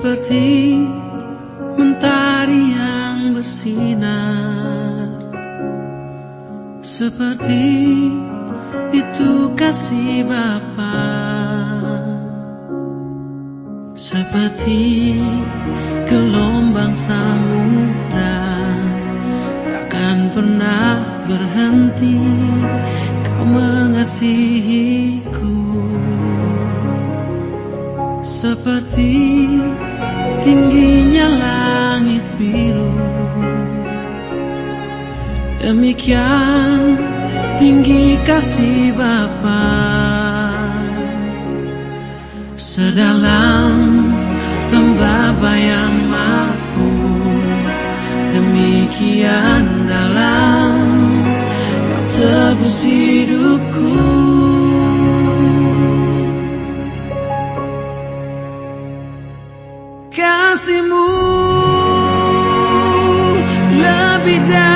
Seperti mentari yang bersinar. Seperti itu kasih Bapa. Seperti gelombang samudra Takkan pernah berhenti Kau mengasihiku. Seperti tingginya Demikian tinggi kasih Bapa. Sedalam lembah bayang mampu Demikian dalam kau tebus hidupku. Kasihmu lebih dari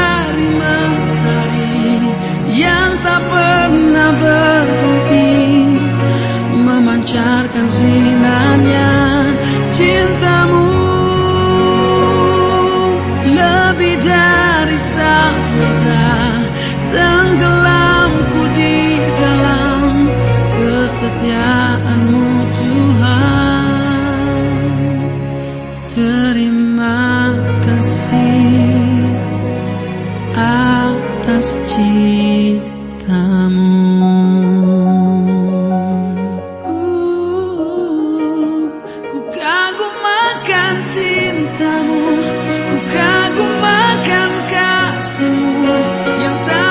kesetiaanmu Tuhan. Terima kasih atas cintamu. Uh, Ku kagum akan cintamu. Ku kagum akan kasihmu. Yang tak